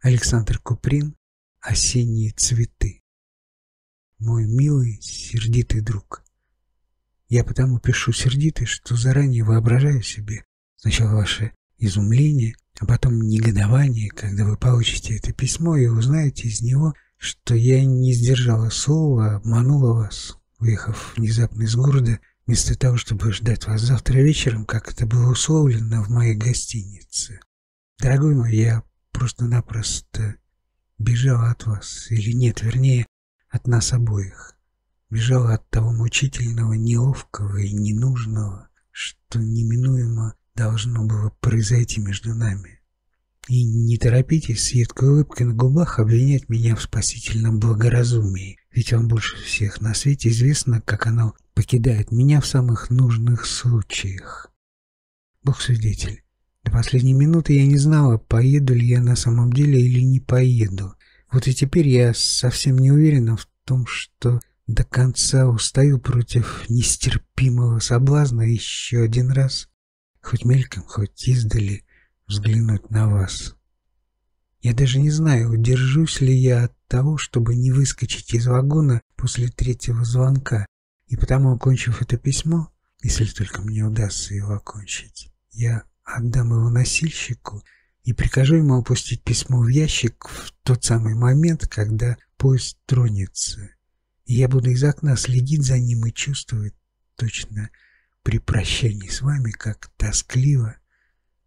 Александр Куприн «Осенние цветы». Мой милый, сердитый друг. Я потому пишу сердитый, что заранее воображаю себе сначала ваше изумление, а потом негодование, когда вы получите это письмо и узнаете из него, что я не сдержала слова, обманула вас, уехав внезапно из города, вместо того, чтобы ждать вас завтра вечером, как это было условлено в моей гостинице. Дорогой мой, я просто-напросто бежала от вас, или нет, вернее, от нас обоих. Бежала от того мучительного, неловкого и ненужного, что неминуемо должно было произойти между нами. И не торопитесь с едкой улыбкой на губах обвинять меня в спасительном благоразумии, ведь вам больше всех на свете известно, как оно покидает меня в самых нужных случаях. Бог свидетель, до последней минуты я не знала, поеду ли я на самом деле или не поеду. Вот и теперь я совсем не уверена в том, что до конца устаю против нестерпимого соблазна еще один раз, хоть мельком, хоть издали, взглянуть на вас. Я даже не знаю, удержусь ли я от того, чтобы не выскочить из вагона после третьего звонка, и потому, окончив это письмо, если только мне удастся его окончить, я отдам его носильщику и прикажу ему опустить письмо в ящик в тот самый момент, когда поезд тронется. И я буду из окна следить за ним и чувствовать точно при прощании с вами, как тоскливо,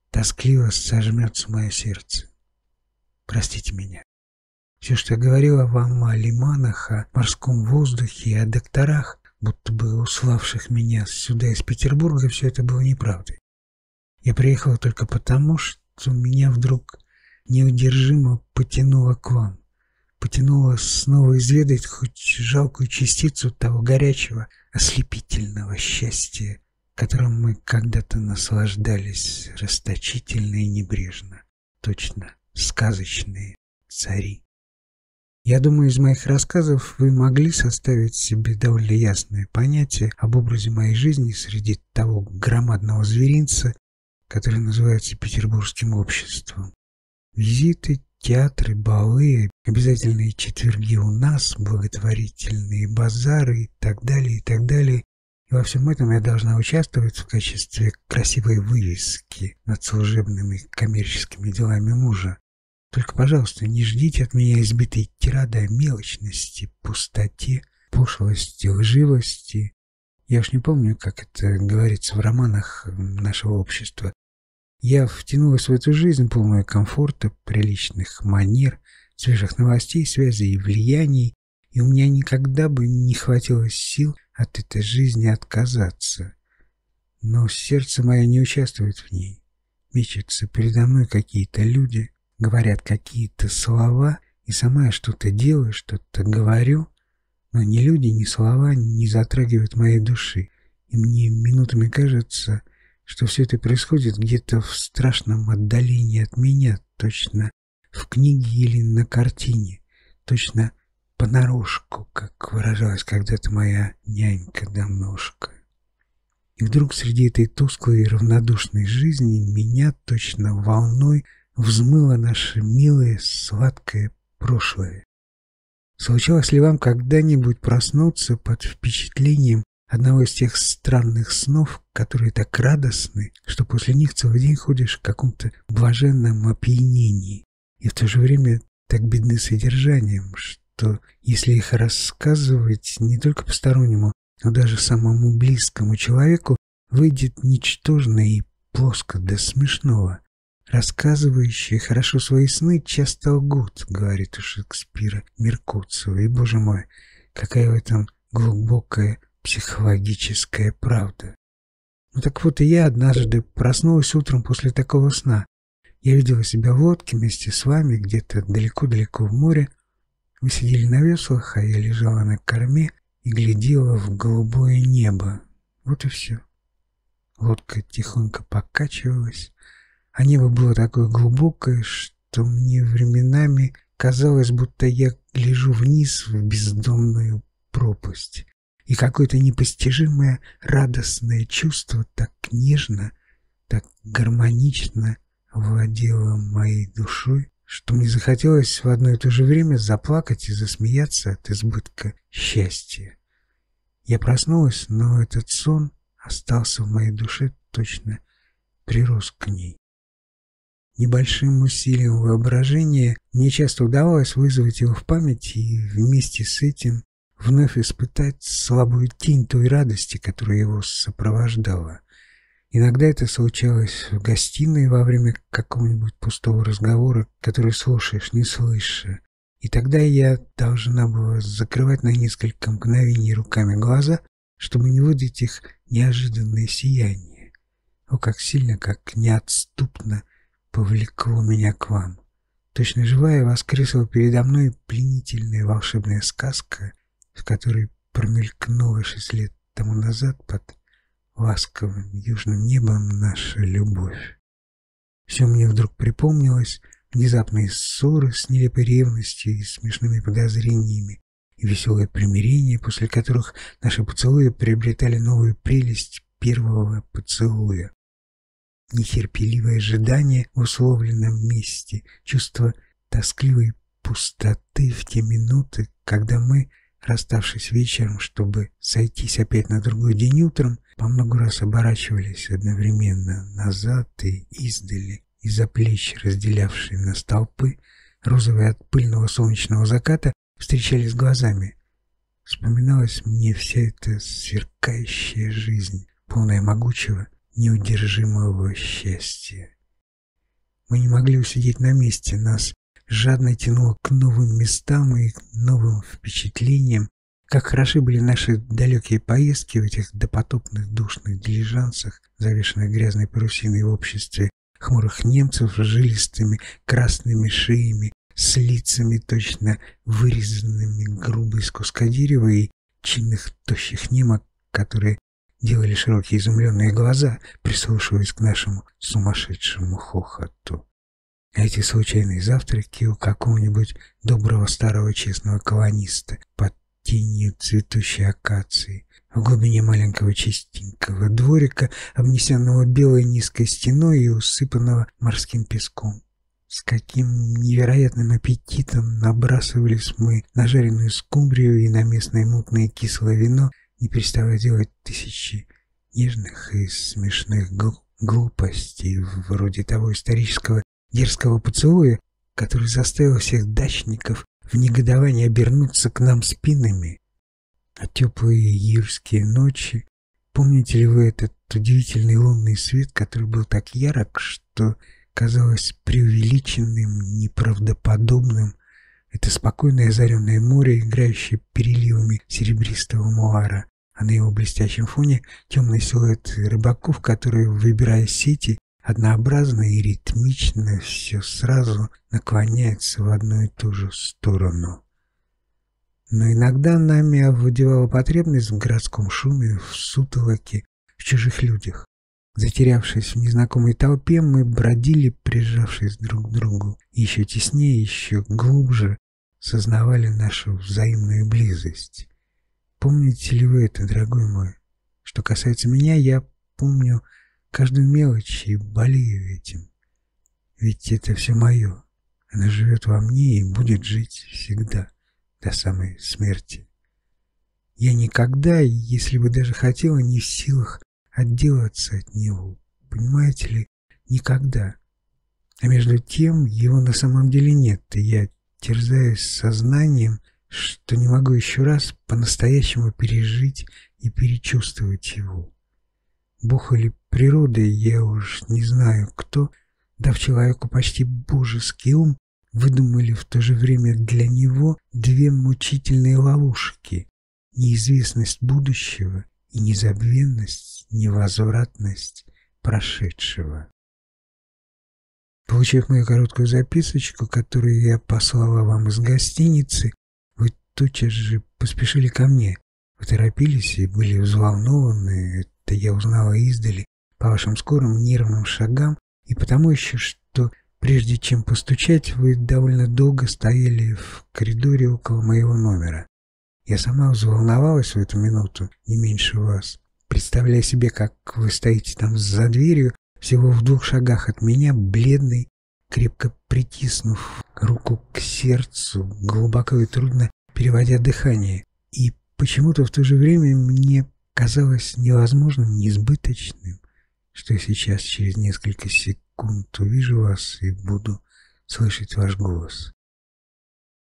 тоскливо сожмется мое сердце. Простите меня. Все, что я говорила вам о лиманах, о морском воздухе и о докторах, будто бы уславших меня сюда из Петербурга, все это было неправдой. Я приехала только потому, что меня вдруг неудержимо потянуло к вам. Потянуло снова изведать хоть жалкую частицу того горячего, ослепительного счастья, которым мы когда-то наслаждались расточительно и небрежно. Точно, сказочные цари. Я думаю, из моих рассказов вы могли составить себе довольно ясное понятие об образе моей жизни среди того громадного зверинца, который называется Петербургским обществом. Визиты, театры, балы, обязательные четверги у нас, благотворительные базары и так далее, и так далее. И во всем этом я должна участвовать в качестве красивой вывески над служебными коммерческими делами мужа. Только, пожалуйста, не ждите от меня избитой тирады о мелочности, пустоте, пошлости, лживости. Я уж не помню, как это говорится в романах нашего общества. Я втянулась в эту жизнь, полную комфорта, приличных манер, свежих новостей, связей и влияний, и у меня никогда бы не хватило сил от этой жизни отказаться. Но сердце мое не участвует в ней. Мечутся передо мной какие-то люди, говорят какие-то слова, и сама я что-то делаю, что-то говорю, но ни люди, ни слова не затрагивают моей души, и мне минутами кажется, что все это происходит где-то в страшном отдалении от меня, точно в книге или на картине, точно понарошку, как выражалась когда-то моя нянька-домнушка. И вдруг среди этой тусклой и равнодушной жизни меня точно волной взмыло наше милое, сладкое прошлое. Случалось ли вам когда-нибудь проснуться под впечатлением одного из тех странных снов, которые так радостны, что после них целый день ходишь в каком-то блаженном опьянении, и в то же время так бедны содержанием, что если их рассказывать не только постороннему, но даже самому близкому человеку, выйдет ничтожно и плоско до смешного. Рассказывающие хорошо свои сны часто лгут, говорит у Шекспира Меркуцева. И, боже мой, какая в этом глубокая психологическая правда. Ну так вот и я однажды проснулась утром после такого сна. Я видела себя в лодке вместе с вами где-то далеко-далеко в море. Вы сидели на веслах, а я лежала на корме и глядела в голубое небо. Вот и все. Лодка тихонько покачивалась, а небо было такое глубокое, что мне временами казалось, будто я лежу вниз в бездонную пропасть и какое-то непостижимое радостное чувство так нежно, так гармонично владело моей душой, что мне захотелось в одно и то же время заплакать и засмеяться от избытка счастья. Я проснулась, но этот сон остался в моей душе, точно прирос к ней. Небольшим усилием воображения мне часто удавалось вызвать его в память и вместе с этим вновь испытать слабую тень той радости, которая его сопровождала. Иногда это случалось в гостиной во время какого-нибудь пустого разговора, который слушаешь, не слыша. И тогда я должна была закрывать на несколько мгновений руками глаза, чтобы не выдать их неожиданное сияние. О, как сильно, как неотступно повлекло меня к вам. Точно живая воскресла передо мной пленительная волшебная сказка, в которой промелькнула шесть лет тому назад под ласковым южным небом наша любовь. Все мне вдруг припомнилось, внезапные ссоры с нелепой ревностью и смешными подозрениями, и веселое примирение, после которых наши поцелуи приобретали новую прелесть первого поцелуя. Нетерпеливое ожидание в условленном месте, чувство тоскливой пустоты в те минуты, когда мы расставшись вечером, чтобы сойтись опять на другой день утром, по много раз оборачивались одновременно назад и издали, из-за плеч, разделявшие нас толпы, розовые от пыльного солнечного заката, встречались глазами. Вспоминалась мне вся эта сверкающая жизнь, полная могучего, неудержимого счастья. Мы не могли усидеть на месте, нас жадно тянуло к новым местам и новым впечатлениям, как хороши были наши далекие поездки в этих допотопных душных дилижансах, завешенных грязной парусиной в обществе хмурых немцев с жилистыми красными шеями, с лицами точно вырезанными грубо из куска дерева и чинных тощих немок, которые делали широкие изумленные глаза, прислушиваясь к нашему сумасшедшему хохоту. Эти случайные завтраки у какого-нибудь доброго старого честного колониста под тенью цветущей акации, в глубине маленького чистенького дворика, обнесенного белой низкой стеной и усыпанного морским песком. С каким невероятным аппетитом набрасывались мы на жареную скумбрию и на местное мутное кислое вино, не переставая делать тысячи нежных и смешных глупостей, вроде того исторического дерзкого поцелуя, который заставил всех дачников в негодовании обернуться к нам спинами. А теплые июльские ночи, помните ли вы этот удивительный лунный свет, который был так ярок, что казалось преувеличенным, неправдоподобным, это спокойное озаренное море, играющее переливами серебристого муара, а на его блестящем фоне темный силуэт рыбаков, которые, выбирая сети, однообразно и ритмично все сразу наклоняется в одну и ту же сторону. Но иногда нами овладевала потребность в городском шуме, в сутолоке, в чужих людях. Затерявшись в незнакомой толпе, мы бродили, прижавшись друг к другу, еще теснее, еще глубже сознавали нашу взаимную близость. Помните ли вы это, дорогой мой? Что касается меня, я помню каждую мелочь и болею этим. Ведь это все мое. Она живет во мне и будет жить всегда, до самой смерти. Я никогда, если бы даже хотела, не в силах отделаться от него. Понимаете ли, никогда. А между тем его на самом деле нет, и я терзаюсь сознанием, что не могу еще раз по-настоящему пережить и перечувствовать его. Бог или природа, я уж не знаю кто, дав человеку почти божеский ум, выдумали в то же время для него две мучительные ловушки – неизвестность будущего и незабвенность, невозвратность прошедшего. Получив мою короткую записочку, которую я послала вам из гостиницы, вы тотчас же поспешили ко мне. Вы торопились и были взволнованы, это я узнала издали по вашим скорым нервным шагам и потому еще, что прежде чем постучать, вы довольно долго стояли в коридоре около моего номера. Я сама взволновалась в эту минуту, не меньше вас, представляя себе, как вы стоите там за дверью, всего в двух шагах от меня, бледный, крепко притиснув руку к сердцу, глубоко и трудно переводя дыхание. И почему-то в то же время мне казалось невозможным, неизбыточным, что сейчас через несколько секунд увижу вас и буду слышать ваш голос.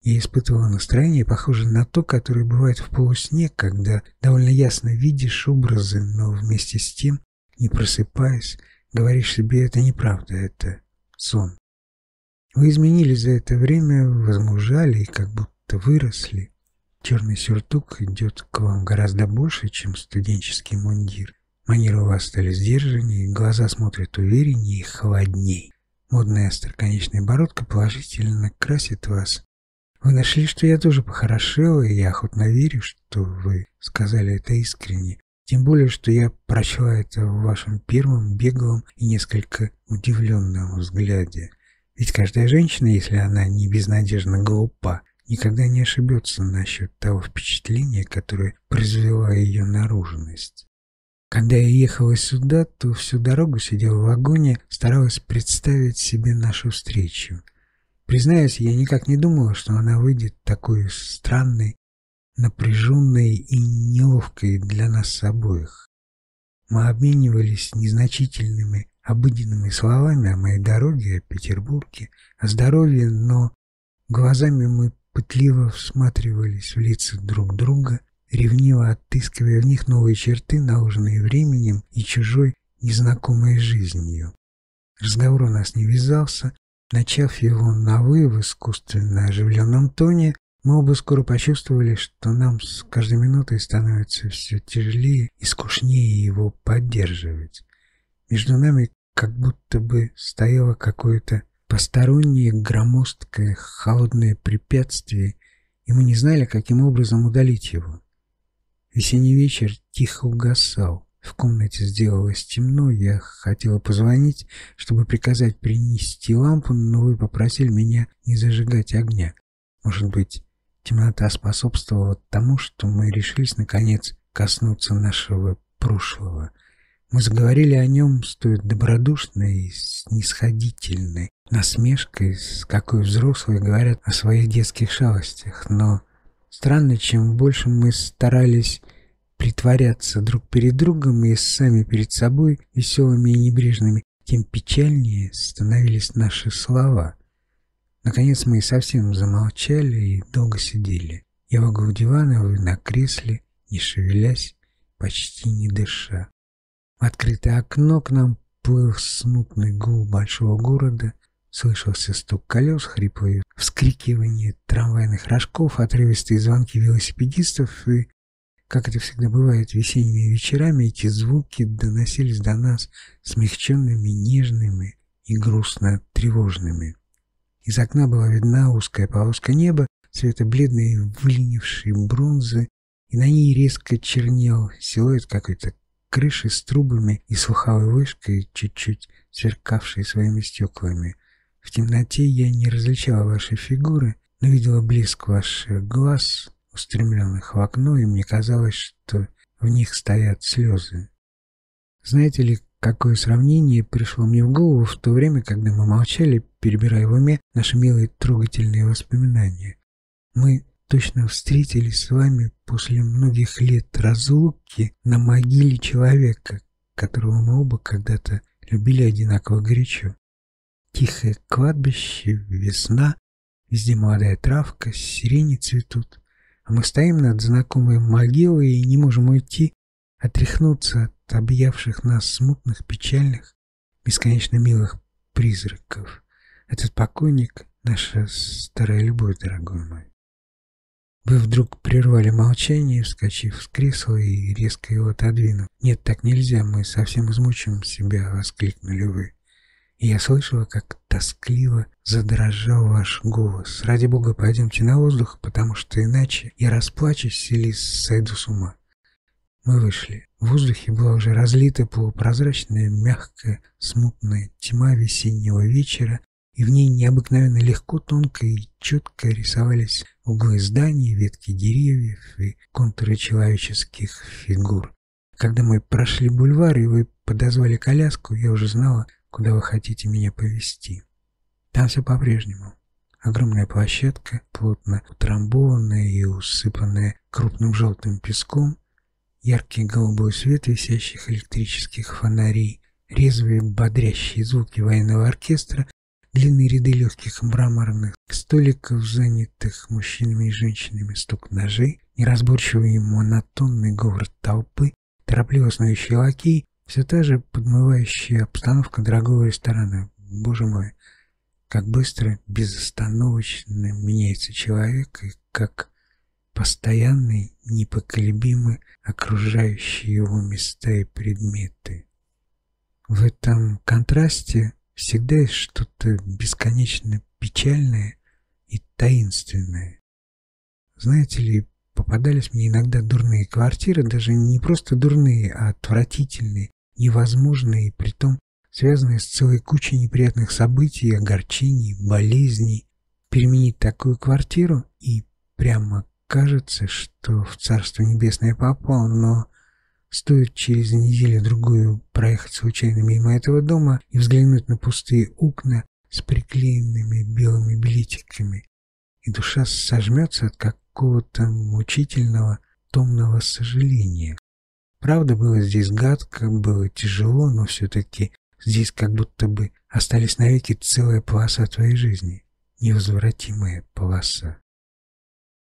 Я испытывала настроение, похожее на то, которое бывает в полусне, когда довольно ясно видишь образы, но вместе с тем, не просыпаясь, говоришь себе, это неправда, это сон. Вы изменились за это время, возмужали и как будто выросли. Черный сюртук идет к вам гораздо больше, чем студенческий мундир. Манеры у вас стали сдержаннее, глаза смотрят увереннее и холодней. Модная остроконечная бородка положительно красит вас. Вы нашли, что я тоже похорошела, и я охотно верю, что вы сказали это искренне. Тем более, что я прочла это в вашем первом беглом и несколько удивленном взгляде. Ведь каждая женщина, если она не безнадежно глупа, никогда не ошибется насчет того впечатления, которое произвела ее наружность. Когда я ехала сюда, то всю дорогу сидела в вагоне, старалась представить себе нашу встречу. Признаюсь, я никак не думала, что она выйдет такой странной, напряженной и неловкой для нас обоих. Мы обменивались незначительными обыденными словами о моей дороге, о Петербурге, о здоровье, но глазами мы пытливо всматривались в лица друг друга, ревниво отыскивая в них новые черты, наложенные временем и чужой незнакомой жизнью. Разговор у нас не вязался, начав его на «вы» в искусственно оживленном тоне, мы оба скоро почувствовали, что нам с каждой минутой становится все тяжелее и скучнее его поддерживать. Между нами как будто бы стояло какое-то постороннее громоздкое холодное препятствие, и мы не знали, каким образом удалить его. Весенний вечер тихо угасал. В комнате сделалось темно, я хотела позвонить, чтобы приказать принести лампу, но вы попросили меня не зажигать огня. Может быть, темнота способствовала тому, что мы решились, наконец, коснуться нашего прошлого — мы заговорили о нем с той добродушной и снисходительной насмешкой, с какой взрослые говорят о своих детских шалостях. Но странно, чем больше мы старались притворяться друг перед другом и сами перед собой веселыми и небрежными, тем печальнее становились наши слова. Наконец мы совсем замолчали и долго сидели. Я в углу дивана, вы на кресле, не шевелясь, почти не дыша. В открытое окно к нам плыл смутный гул большого города, слышался стук колес, хриплые вскрикивания трамвайных рожков, отрывистые звонки велосипедистов, и, как это всегда бывает весенними вечерами, эти звуки доносились до нас смягченными, нежными и грустно тревожными. Из окна была видна узкая полоска неба, цвета бледной выленившей бронзы, и на ней резко чернел силуэт какой-то крыши с трубами и слуховой вышкой, чуть-чуть сверкавшей своими стеклами. В темноте я не различала ваши фигуры, но видела блеск ваших глаз, устремленных в окно, и мне казалось, что в них стоят слезы. Знаете ли, какое сравнение пришло мне в голову в то время, когда мы молчали, перебирая в уме наши милые трогательные воспоминания? Мы точно встретились с вами после многих лет разлуки на могиле человека, которого мы оба когда-то любили одинаково горячо. Тихое кладбище, весна, везде молодая травка, сирени цветут, а мы стоим над знакомой могилой и не можем уйти, отряхнуться от объявших нас смутных, печальных, бесконечно милых призраков. Этот покойник — наша старая любовь, дорогой мой. Вы вдруг прервали молчание, вскочив с кресла и резко его отодвинув. «Нет, так нельзя, мы совсем измучим себя», — воскликнули вы. И я слышала, как тоскливо задрожал ваш голос. «Ради бога, пойдемте на воздух, потому что иначе я расплачусь или сойду с ума». Мы вышли. В воздухе была уже разлита полупрозрачная, мягкая, смутная тьма весеннего вечера, и в ней необыкновенно легко, тонко и четко рисовались углы зданий, ветки деревьев и контуры человеческих фигур. Когда мы прошли бульвар и вы подозвали коляску, я уже знала, куда вы хотите меня повезти. Там все по-прежнему. Огромная площадка, плотно утрамбованная и усыпанная крупным желтым песком, яркий голубой свет висящих электрических фонарей, резвые бодрящие звуки военного оркестра, длинные ряды легких мраморных столиков, занятых мужчинами и женщинами, стук ножей, неразборчивый монотонный говор толпы, торопливо снующие лакеи, все та же подмывающая обстановка дорогого ресторана. Боже мой, как быстро, безостановочно меняется человек, и как постоянный, непоколебимы окружающие его места и предметы. В этом контрасте всегда есть что-то бесконечно печальное и таинственное. Знаете ли, попадались мне иногда дурные квартиры, даже не просто дурные, а отвратительные, невозможные, притом связанные с целой кучей неприятных событий, огорчений, болезней. Переменить такую квартиру и прямо кажется, что в Царство Небесное попал, но стоит через неделю-другую проехать случайно мимо этого дома и взглянуть на пустые окна с приклеенными белыми билетиками, и душа сожмется от какого-то мучительного, томного сожаления. Правда, было здесь гадко, было тяжело, но все-таки здесь как будто бы остались навеки целая полоса твоей жизни, невозвратимая полоса.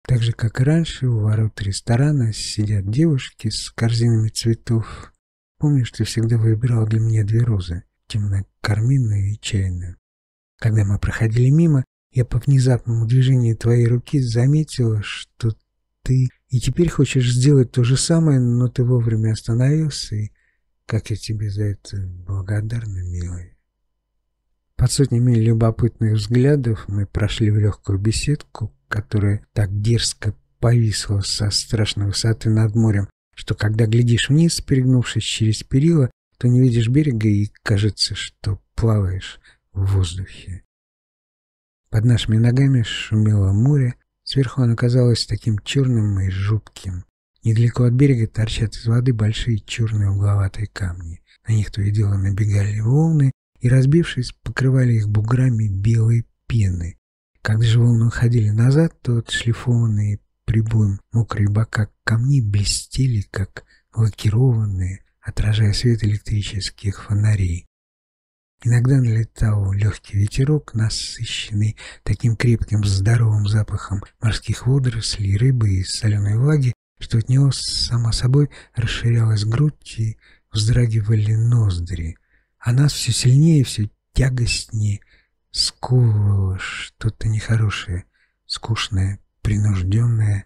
Так же, как и раньше, у ворот ресторана сидят девушки с корзинами цветов. Помнишь, ты всегда выбирал для меня две розы, темно-карминную и чайную. Когда мы проходили мимо, я по внезапному движению твоей руки заметила, что ты и теперь хочешь сделать то же самое, но ты вовремя остановился, и как я тебе за это благодарна, милый. Под сотнями любопытных взглядов мы прошли в легкую беседку, которая так дерзко повисла со страшной высоты над морем, что когда глядишь вниз, перегнувшись через перила, то не видишь берега и кажется, что плаваешь в воздухе. Под нашими ногами шумело море, Сверху оно казалось таким черным и жутким. Недалеко от берега торчат из воды большие черные угловатые камни. На них то и дело набегали волны и, разбившись, покрывали их буграми белой пены. Когда же волны уходили назад, то отшлифованные прибоем мокрые бока камней блестели, как лакированные, отражая свет электрических фонарей. Иногда налетал легкий ветерок, насыщенный таким крепким здоровым запахом морских водорослей, рыбы и соленой влаги, что от него, само собой, расширялась грудь и вздрагивали ноздри. А нас все сильнее все тягостнее сковывало что-то нехорошее, скучное, принужденное.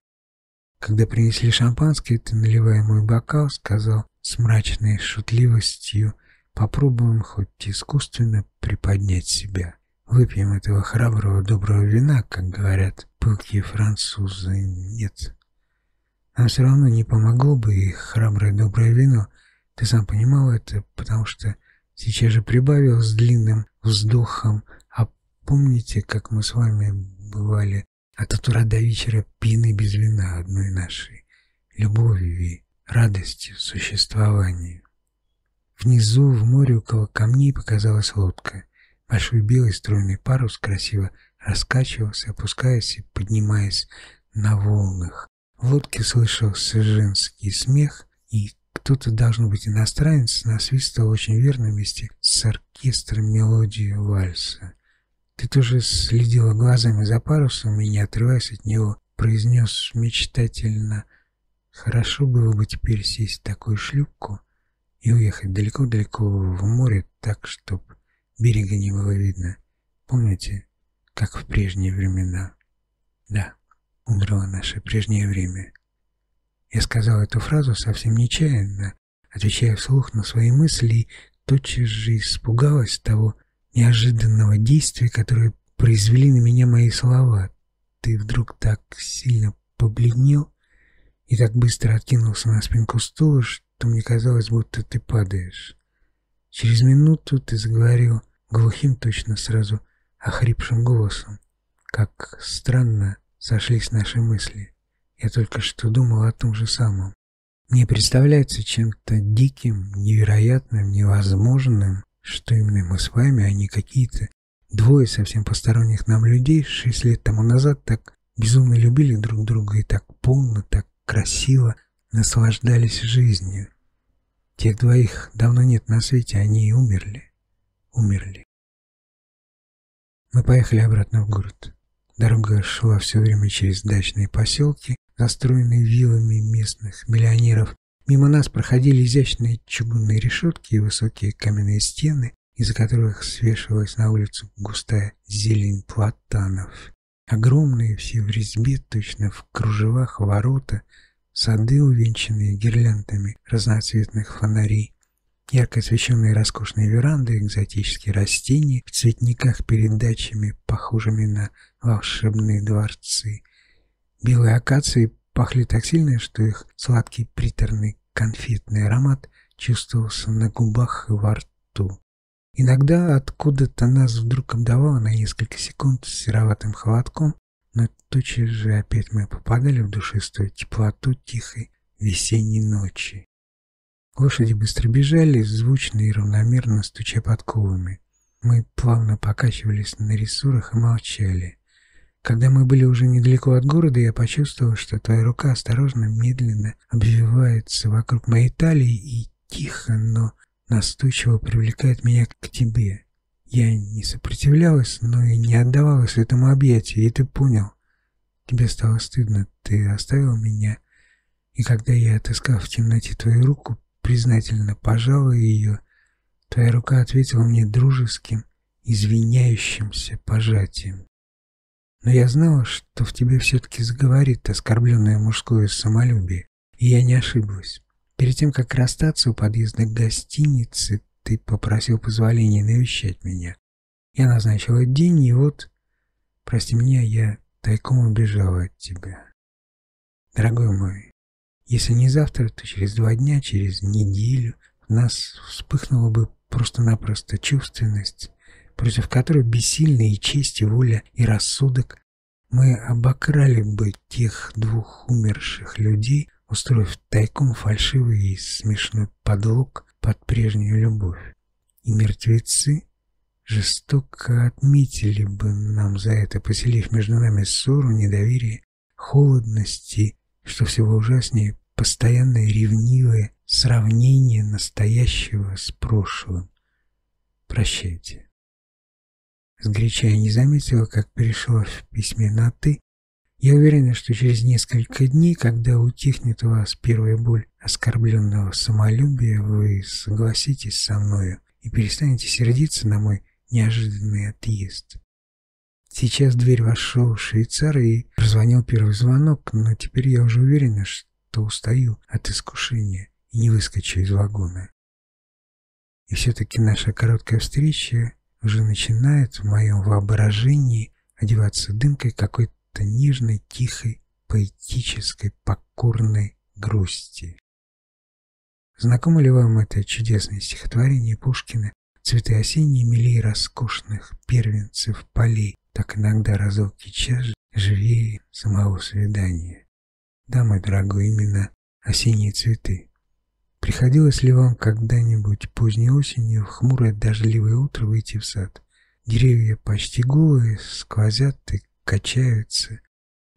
Когда принесли шампанское, ты, наливая мой бокал, сказал с мрачной шутливостью — Попробуем хоть искусственно приподнять себя. Выпьем этого храброго доброго вина, как говорят пылкие французы. Нет. Нам все равно не помогло бы и храброе доброе вино. Ты сам понимал это, потому что сейчас же прибавил с длинным вздохом. А помните, как мы с вами бывали от утра до вечера пины без вина одной нашей любовью и радостью существования? Внизу, в море около камней, показалась лодка. Большой белый стройный парус красиво раскачивался, опускаясь и поднимаясь на волнах. В лодке слышался женский смех, и кто-то, должно быть иностранец, насвистывал очень верно вместе с оркестром мелодию вальса. Ты тоже следила глазами за парусом и, не отрываясь от него, произнес мечтательно «Хорошо было бы теперь сесть в такую шлюпку» и уехать далеко-далеко в море так, чтоб берега не было видно. Помните, как в прежние времена? Да, умерло наше прежнее время. Я сказал эту фразу совсем нечаянно, отвечая вслух на свои мысли, и тотчас же испугалась того неожиданного действия, которое произвели на меня мои слова. Ты вдруг так сильно побледнел и так быстро откинулся на спинку стула, что что мне казалось, будто ты падаешь. Через минуту ты заговорил глухим, точно сразу охрипшим голосом. Как странно сошлись наши мысли. Я только что думал о том же самом. Мне представляется чем-то диким, невероятным, невозможным, что именно мы с вами, а не какие-то Двое совсем посторонних нам людей шесть лет тому назад так безумно любили друг друга и так полно, так красиво наслаждались жизнью. Тех двоих давно нет на свете, они и умерли. Умерли. Мы поехали обратно в город. Дорога шла все время через дачные поселки, застроенные виллами местных миллионеров. Мимо нас проходили изящные чугунные решетки и высокие каменные стены, из-за которых свешивалась на улицу густая зелень платанов. Огромные все в резьбе, точно в кружевах ворота, сады, увенчанные гирляндами разноцветных фонарей, ярко освещенные роскошные веранды, экзотические растения в цветниках перед дачами, похожими на волшебные дворцы. Белые акации пахли так сильно, что их сладкий приторный конфетный аромат чувствовался на губах и во рту. Иногда откуда-то нас вдруг обдавало на несколько секунд сероватым холодком, но тотчас же опять мы попадали в душистую теплоту тихой весенней ночи. Лошади быстро бежали, звучно и равномерно стуча подковами. Мы плавно покачивались на рессорах и молчали. Когда мы были уже недалеко от города, я почувствовал, что твоя рука осторожно, медленно обвивается вокруг моей талии и тихо, но настойчиво привлекает меня к тебе. Я не сопротивлялась, но и не отдавалась этому объятию, и ты понял. Тебе стало стыдно, ты оставил меня, и когда я, отыскав в темноте твою руку, признательно пожала ее, твоя рука ответила мне дружеским, извиняющимся пожатием. Но я знала, что в тебе все-таки заговорит оскорбленное мужское самолюбие, и я не ошиблась. Перед тем, как расстаться у подъезда к гостинице, ты попросил позволения навещать меня. Я назначила день, и вот, прости меня, я тайком убежала от тебя. Дорогой мой, если не завтра, то через два дня, через неделю в нас вспыхнула бы просто-напросто чувственность, против которой бессильны и честь, и воля, и рассудок. Мы обокрали бы тех двух умерших людей, устроив тайком фальшивый и смешной подлог под прежнюю любовь. И мертвецы жестоко отметили бы нам за это, поселив между нами ссору, недоверие, холодность и, что всего ужаснее, постоянное ревнивое сравнение настоящего с прошлым. Прощайте. Сгоряча я не заметила, как перешла в письме на «ты», я уверена, что через несколько дней, когда утихнет у вас первая боль оскорбленного самолюбия, вы согласитесь со мною и перестанете сердиться на мой неожиданный отъезд. Сейчас в дверь вошел швейцар и прозвонил первый звонок, но теперь я уже уверена, что устаю от искушения и не выскочу из вагона. И все-таки наша короткая встреча уже начинает в моем воображении одеваться дымкой какой-то какой-то нежной, тихой, поэтической, покорной грусти. Знакомо ли вам это чудесное стихотворение Пушкина «Цветы осенние милей роскошных первенцев полей, так иногда разлуки час живее самого свидания». Да, мой дорогой, именно осенние цветы. Приходилось ли вам когда-нибудь поздней осенью в хмурое дождливое утро выйти в сад? Деревья почти голые, сквозят и качаются,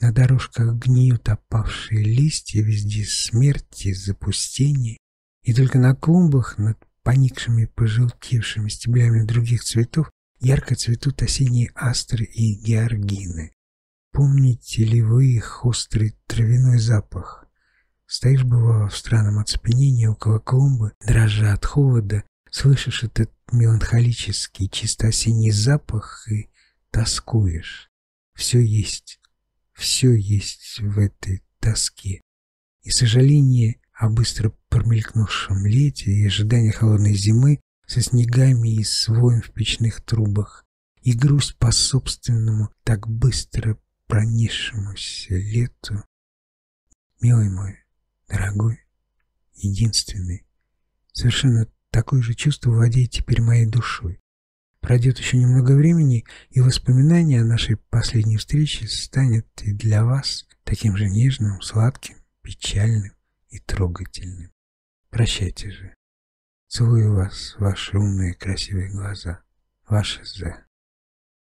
на дорожках гниют опавшие листья, везде смерть и запустение, и только на клумбах над поникшими пожелтевшими стеблями других цветов ярко цветут осенние астры и георгины. Помните ли вы их острый травяной запах? Стоишь, бывало, в странном оцепенении около клумбы, дрожа от холода, слышишь этот меланхолический, чисто осенний запах и тоскуешь. Все есть, все есть в этой тоске. И сожаление о быстро промелькнувшем лете, и ожидание холодной зимы со снегами и своем в печных трубах, и грусть по собственному, так быстро пронесшемуся лету. Милый мой, дорогой, единственный, совершенно такое же чувство владеет теперь моей душой. Пройдет еще немного времени, и воспоминание о нашей последней встрече станет и для вас таким же нежным, сладким, печальным и трогательным. Прощайте же. Целую вас, ваши умные красивые глаза. Ваша Зе.